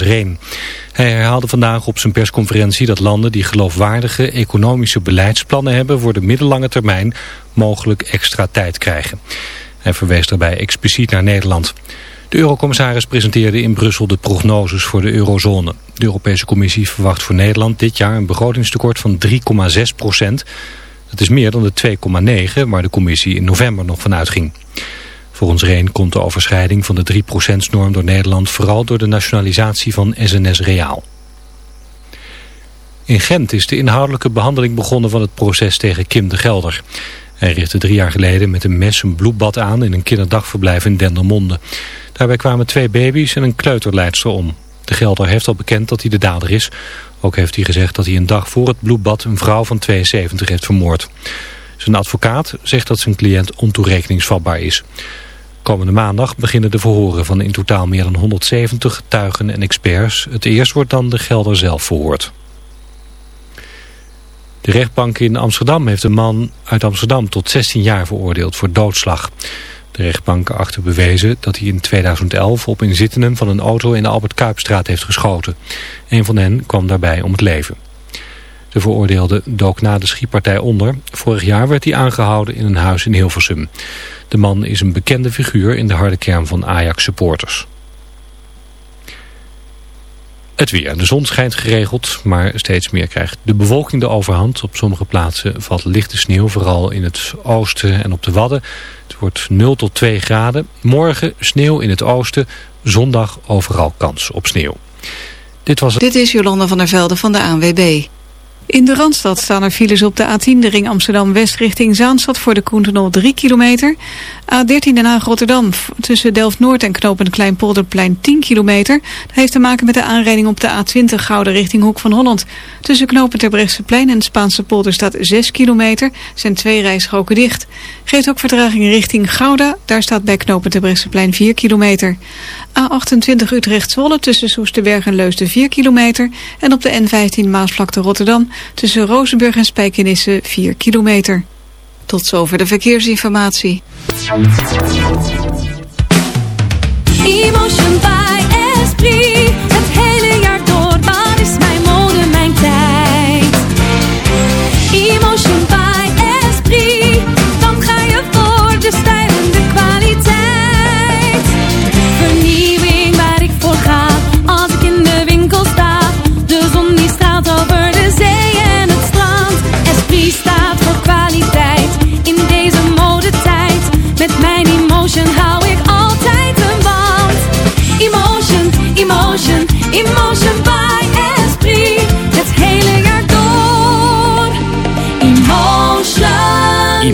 Reen. Hij herhaalde vandaag op zijn persconferentie dat landen die geloofwaardige economische beleidsplannen hebben voor de middellange termijn mogelijk extra tijd krijgen. Hij verwees daarbij expliciet naar Nederland. De eurocommissaris presenteerde in Brussel de prognoses voor de eurozone. De Europese Commissie verwacht voor Nederland dit jaar een begrotingstekort van 3,6 procent. Dat is meer dan de 2,9 waar de commissie in november nog van uitging. Volgens Reen komt de overschrijding van de 3%-norm door Nederland vooral door de nationalisatie van SNS Reaal. In Gent is de inhoudelijke behandeling begonnen van het proces tegen Kim de Gelder. Hij richtte drie jaar geleden met een mes een bloedbad aan in een kinderdagverblijf in Dendermonde. Daarbij kwamen twee baby's en een kleuterleidster om. De Gelder heeft al bekend dat hij de dader is. Ook heeft hij gezegd dat hij een dag voor het bloedbad een vrouw van 72 heeft vermoord. Zijn advocaat zegt dat zijn cliënt ontoerekeningsvatbaar is. Komende maandag beginnen de verhoren van in totaal meer dan 170 getuigen en experts. Het eerst wordt dan de Gelder zelf verhoord. De rechtbank in Amsterdam heeft een man uit Amsterdam tot 16 jaar veroordeeld voor doodslag. De rechtbank achter bewezen dat hij in 2011 op inzittenden van een auto in de Albert Kuipstraat heeft geschoten. Een van hen kwam daarbij om het leven. De veroordeelde dook na de schietpartij onder. Vorig jaar werd hij aangehouden in een huis in Hilversum. De man is een bekende figuur in de harde kern van Ajax-supporters. Het weer. De zon schijnt geregeld, maar steeds meer krijgt de bewolking de overhand. Op sommige plaatsen valt lichte sneeuw, vooral in het oosten en op de Wadden. Het wordt 0 tot 2 graden. Morgen sneeuw in het oosten, zondag overal kans op sneeuw. Dit, was... Dit is Jolanda van der Velde van de ANWB. In de Randstad staan er files op de A10, de ring Amsterdam-West richting Zaanstad voor de Koentenol 3 kilometer. A13 Den Haag-Rotterdam tussen Delft-Noord en Knopend Kleinpolderplein 10 kilometer. Dat heeft te maken met de aanrijding op de A20 Gouden richting Hoek van Holland. Tussen Knopend Terbrechtseplein en Spaanse polder staat 6 kilometer, zijn twee rijstroken dicht. Geeft ook vertraging richting Gouda, daar staat bij Knopend Terbrechtseplein 4 kilometer. A28 Utrecht-Zwolle tussen Soesterberg en Leusden 4 kilometer. En op de N15 Maasvlakte Rotterdam tussen Rozenburg en Spijkenisse 4 kilometer. Tot zover de verkeersinformatie.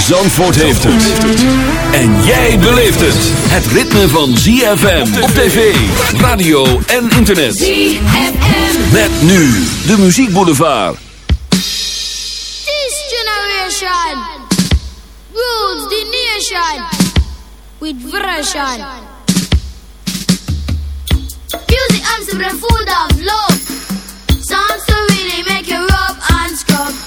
Zandvoort heeft het. En jij beleeft het. Het ritme van ZFM op tv, radio en internet. ZFM. Met nu de muziekboulevard. This generation rules the nation with version. Music Amsterdam full of love. Songs to really make you rub and scrub.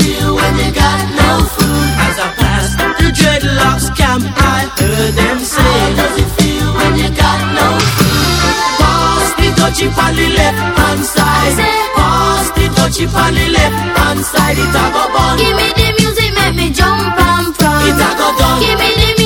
when you got no food? As I passed the dreadlocks camp, I heard them How say, does it feel when you got no food? Pass the dutchie on the left hand side. Pass the dutchie on the left hand side. It a go bun. Give me the music, make me jump and from. It a go done. Give me the music,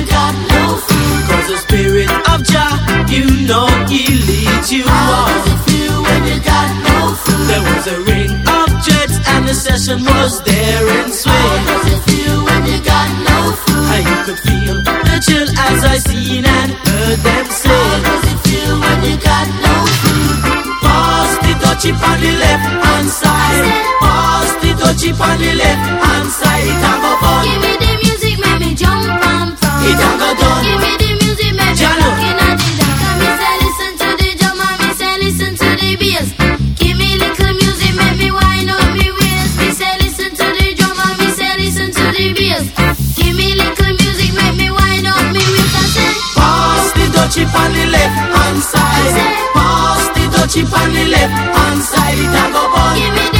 feel you got no food? Cause the spirit of Jah, you know he leads you How on. does it feel when you got no food? There was a ring of jets and the session was there in How does it feel when you got no food? I could feel the chill as I seen and heard them How say. does it feel when you got no food? Pass the dutchie on the left hand side. Pass the dutchie on the left hand side. It a go and from. It go done. Give me the music, make me Jano. walk the dark. Me say listen to the drum and say listen to the bass. Give me little music, make me wind up me waist. Me say listen to the drum and say listen to the bass. Give me little music, make me wind up me waist. Pass the dutchie on the left hand side. Pass the dutchie on the left hand side. It a go bun. give me the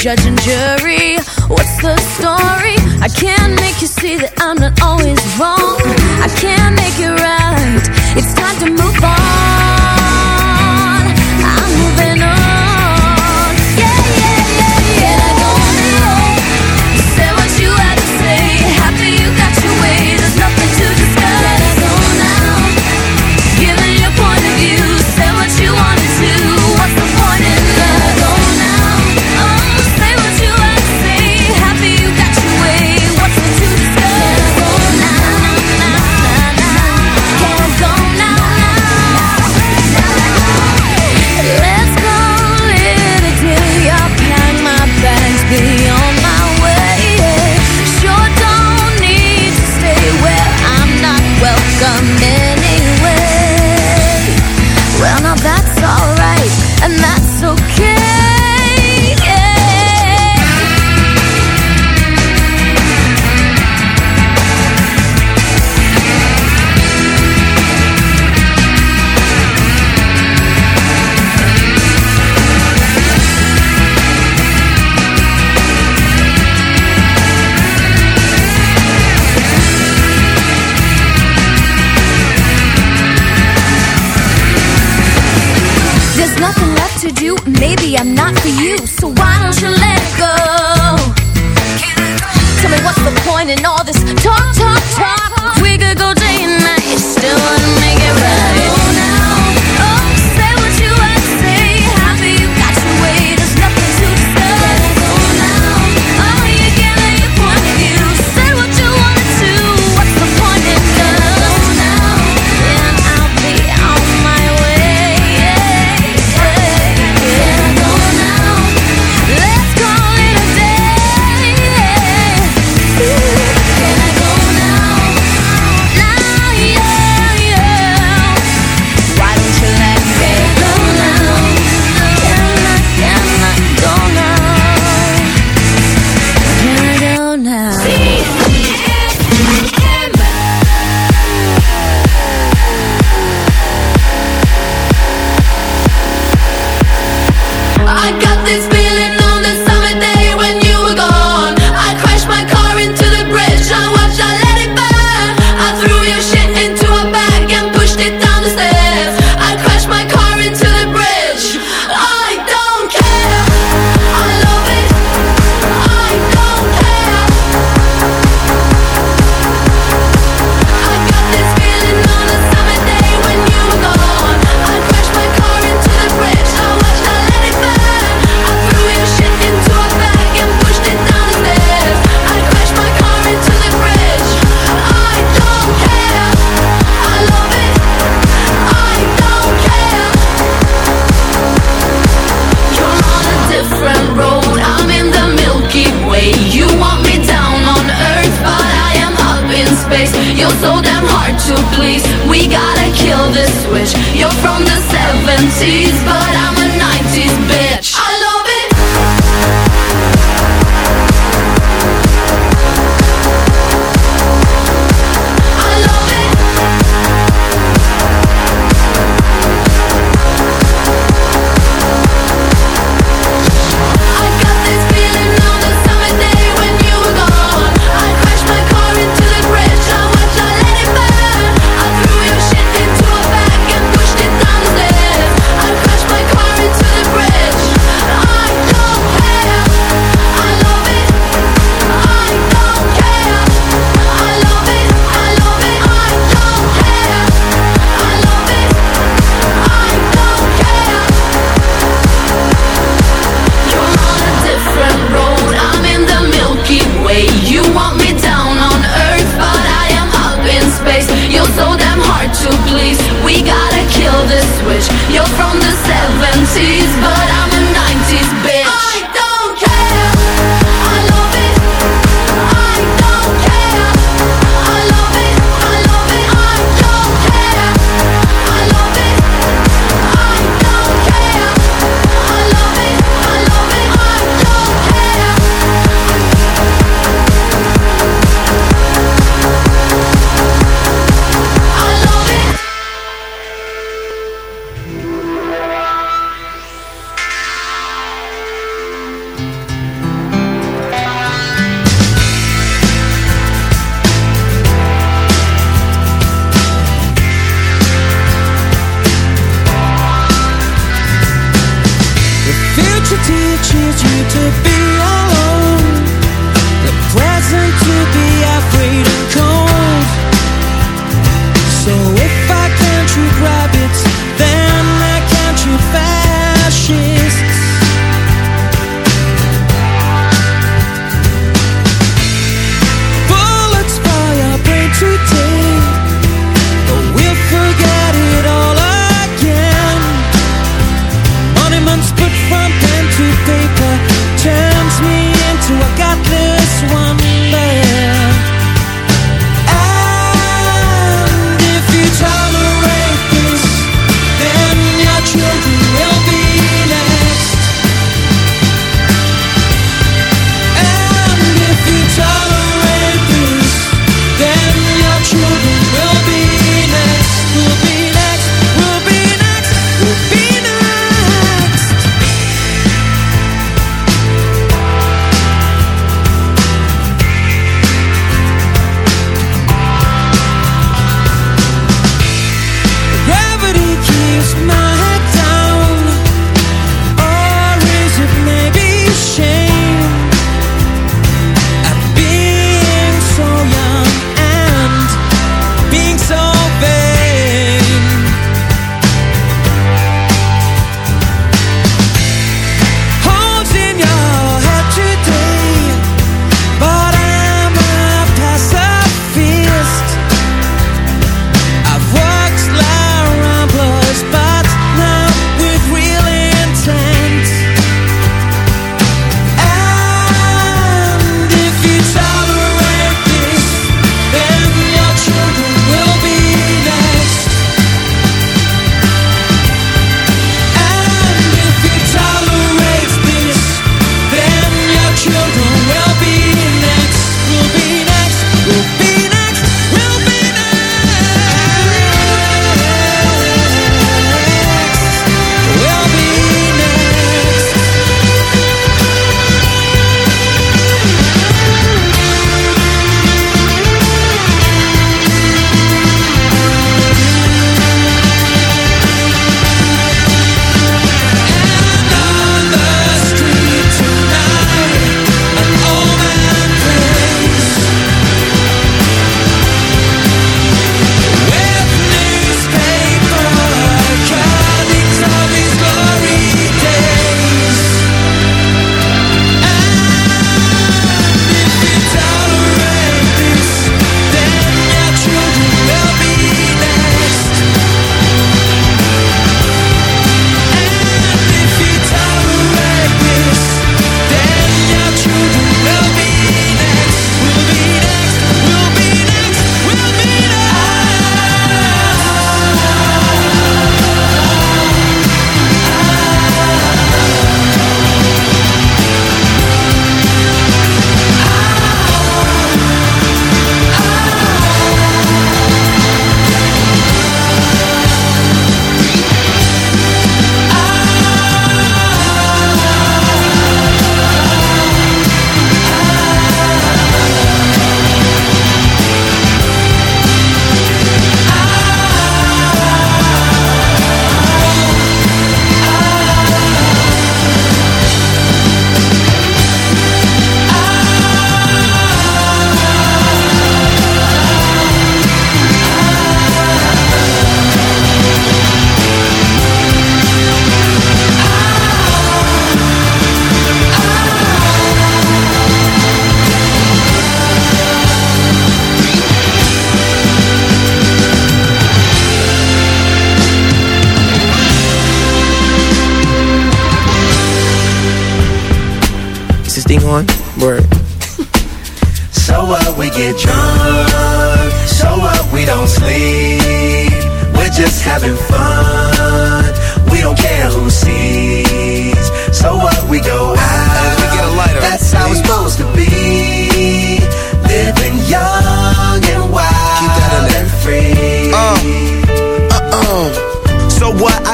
Judge and jury? Having fun. We don't care who sees. So what we go out. we get a lighter. That's how it's supposed to be.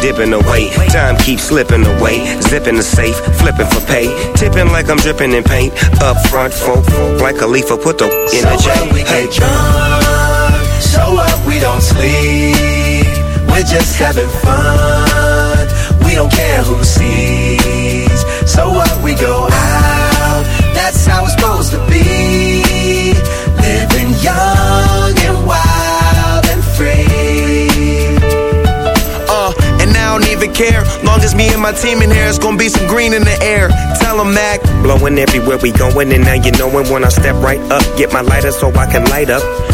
dipping away. Time keeps slipping away. Zipping the safe, flipping for pay. Tipping like I'm dripping in paint. Up front, folk, like a leaf, put the in so the J. we Hey. get drunk, so what we don't sleep. We're just having fun. We don't care who sees. So what we go out. Even care. Long as me and my team in here, it's gonna be some green in the air. Tell 'em, Mac. Blowing everywhere we going, and now you knowin' when I step right up. Get my lighter so I can light up.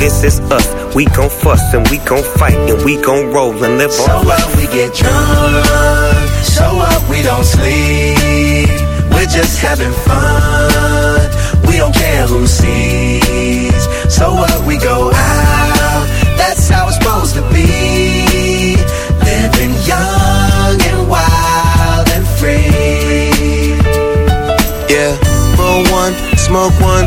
this is us. We gon' fuss and we gon' fight and we gon' roll and live So our what life. we get drunk, so what we don't sleep. We're just having fun. We don't care who sees. So what we go out. That's how it's supposed to be. Living young and wild and free. Yeah, roll one, smoke one.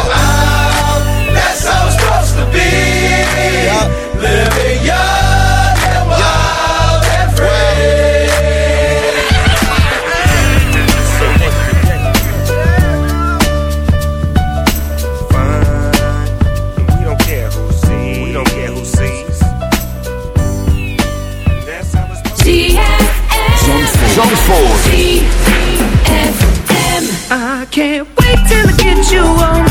you on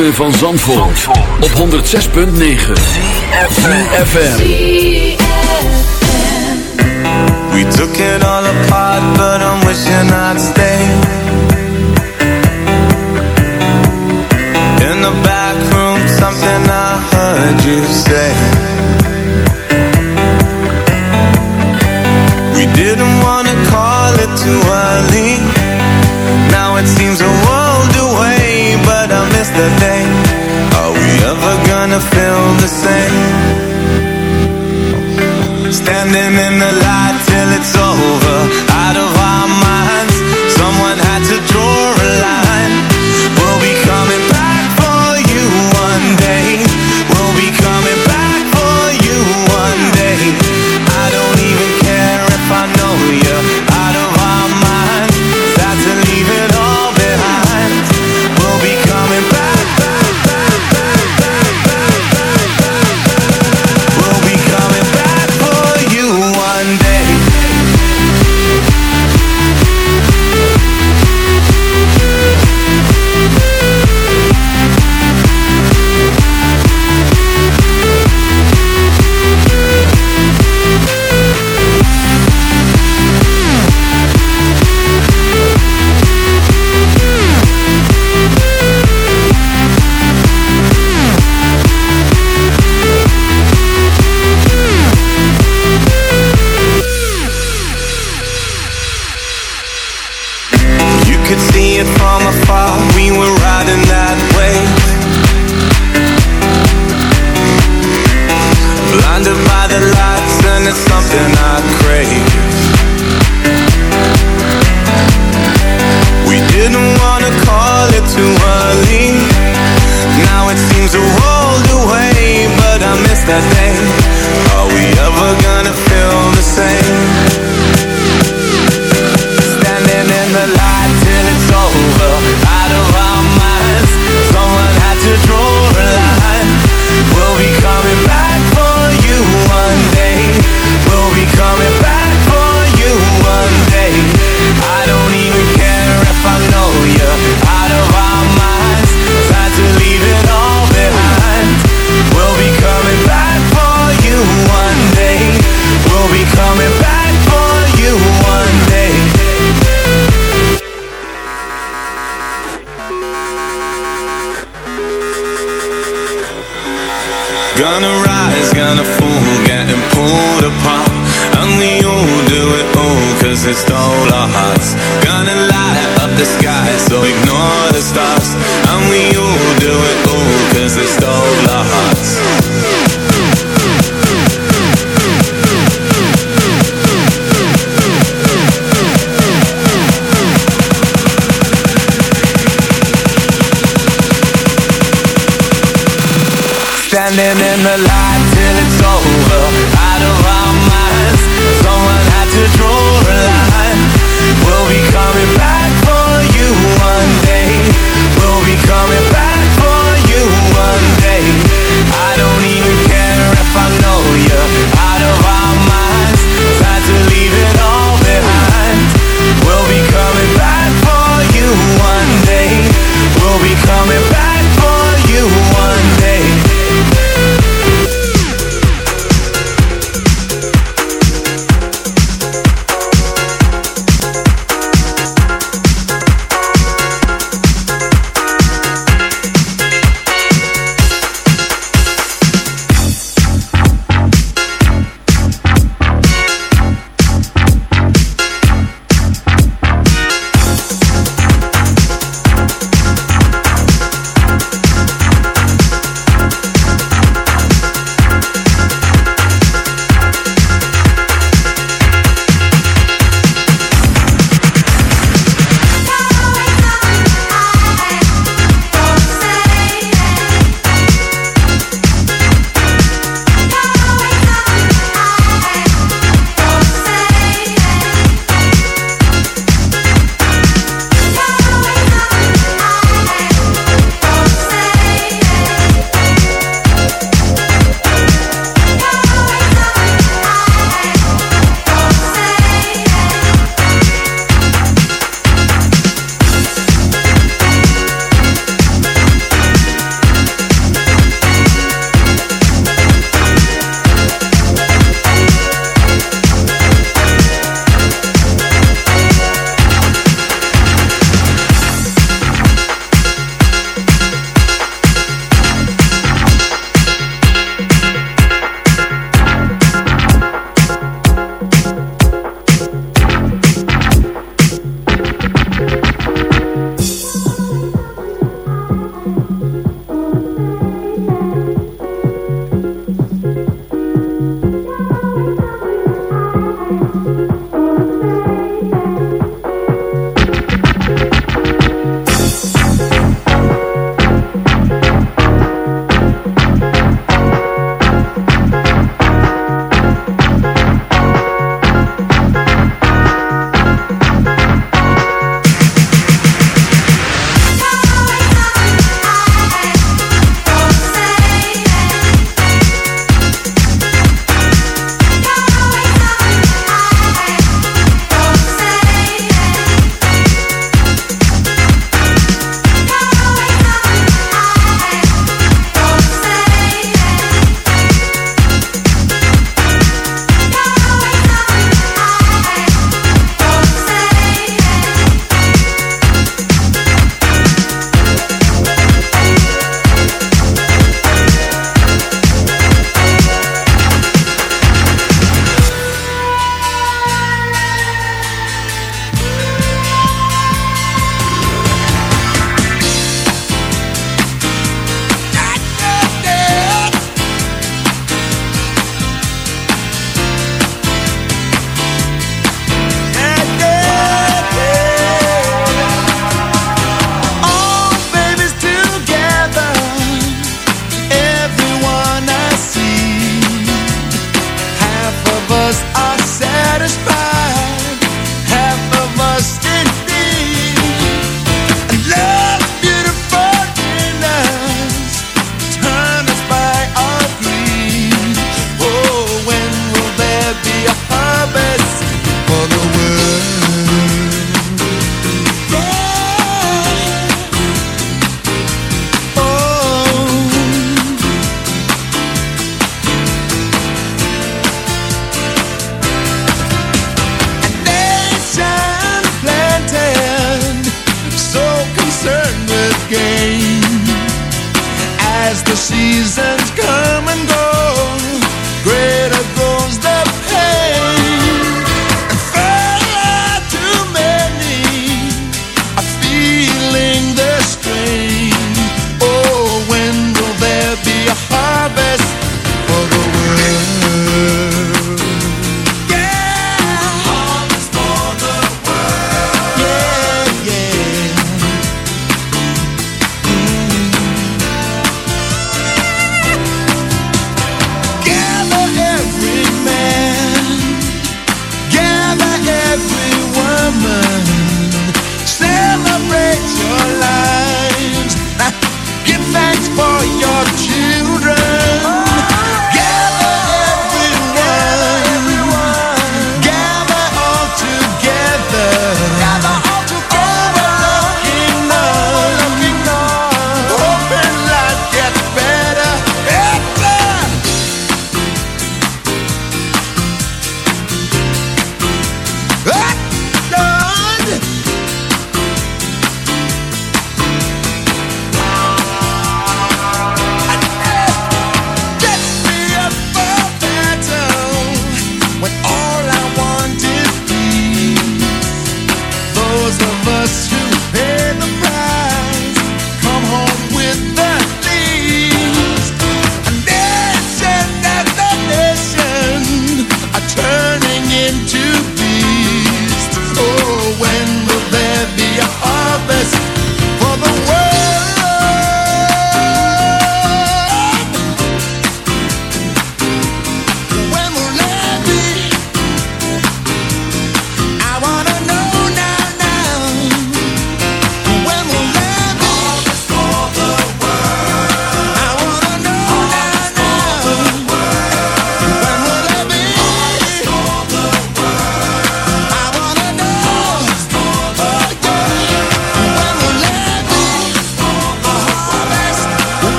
ritme van Zandvoort, Zandvoort. op 106.9 FM. We took it all apart but I'm wishing I'd stay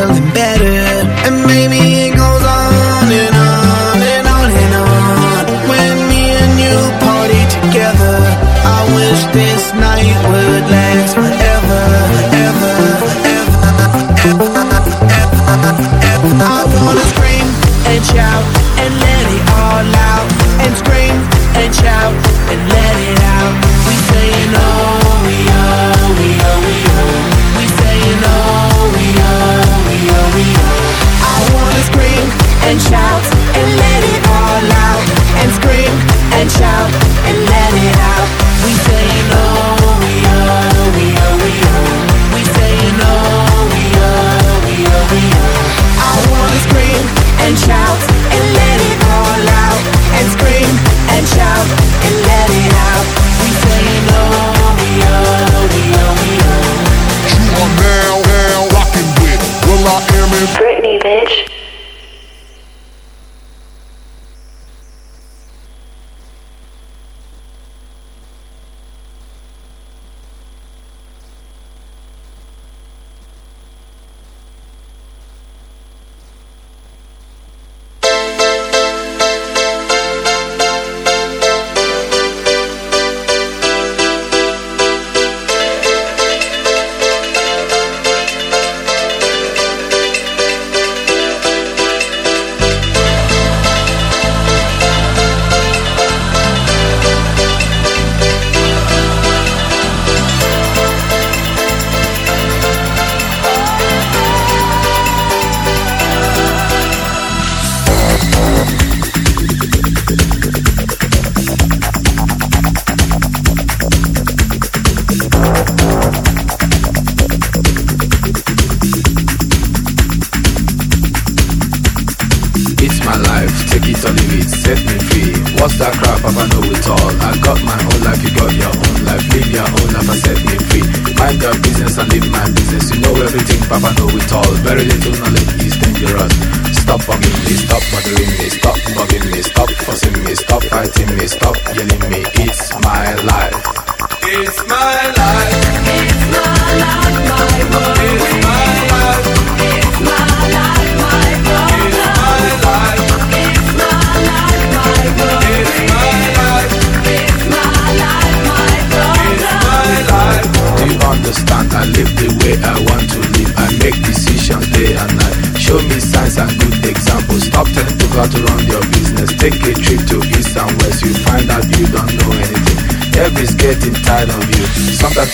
I'm better.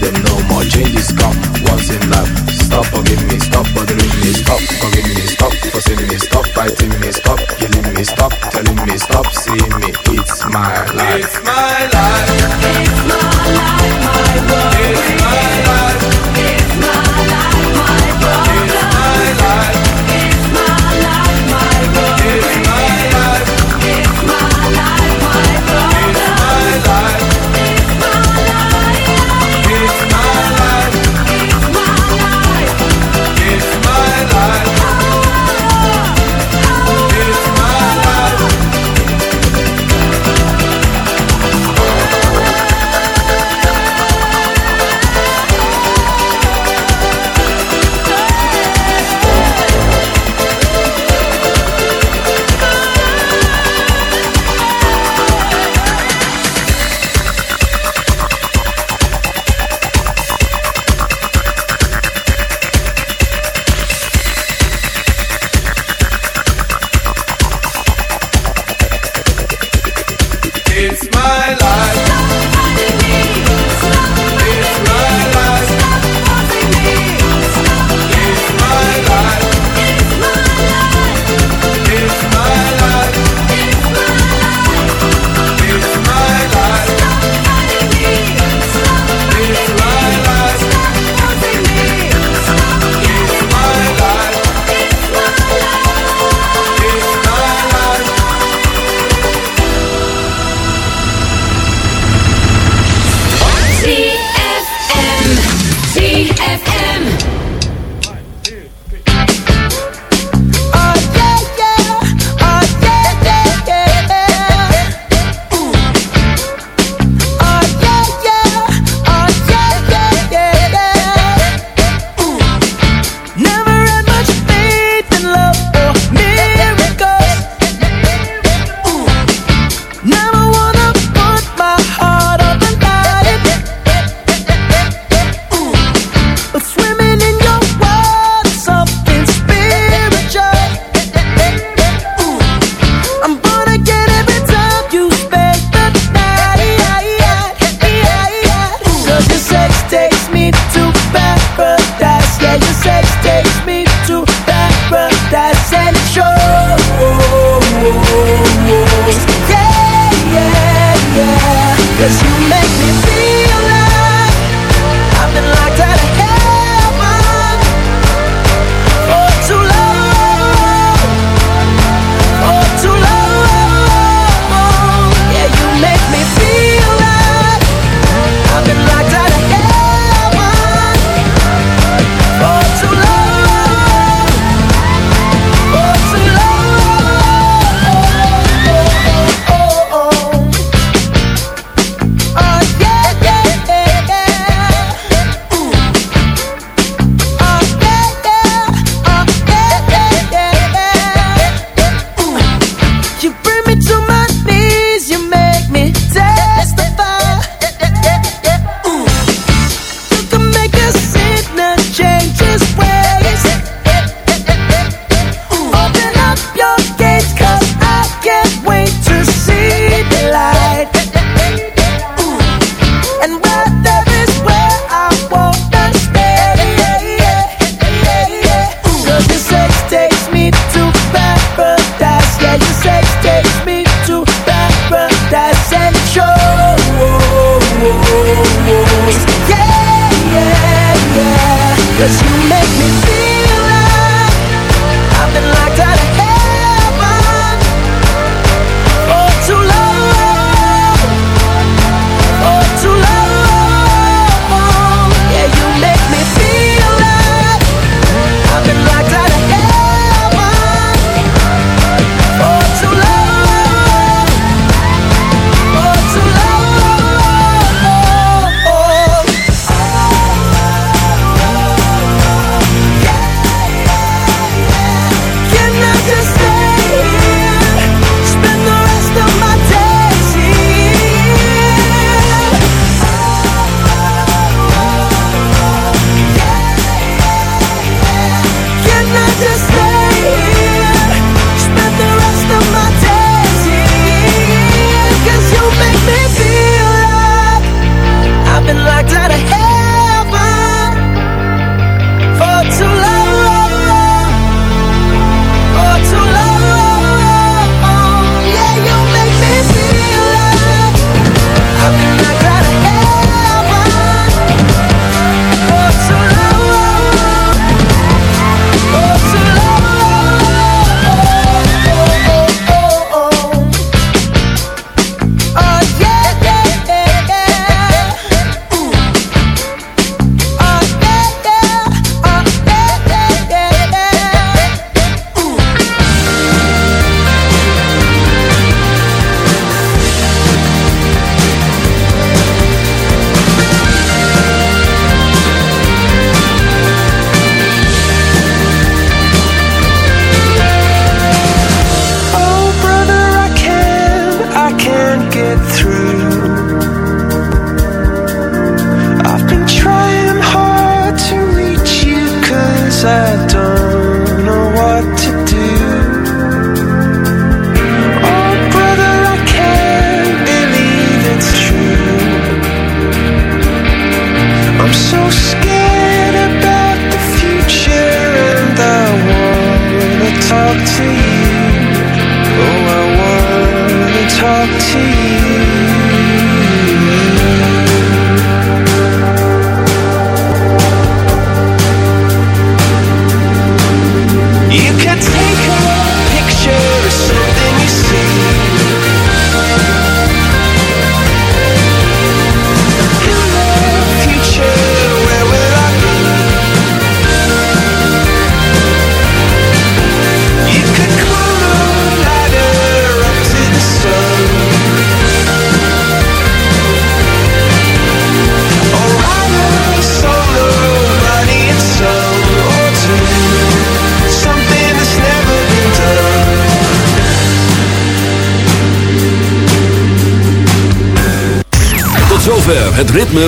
them no more. Changes come once in life. Stop forgive me, stop bothering me, stop forgive me, stop forcing me, stop fighting me, stop killing me, stop telling me, stop seeing me. It's my life. It's my life.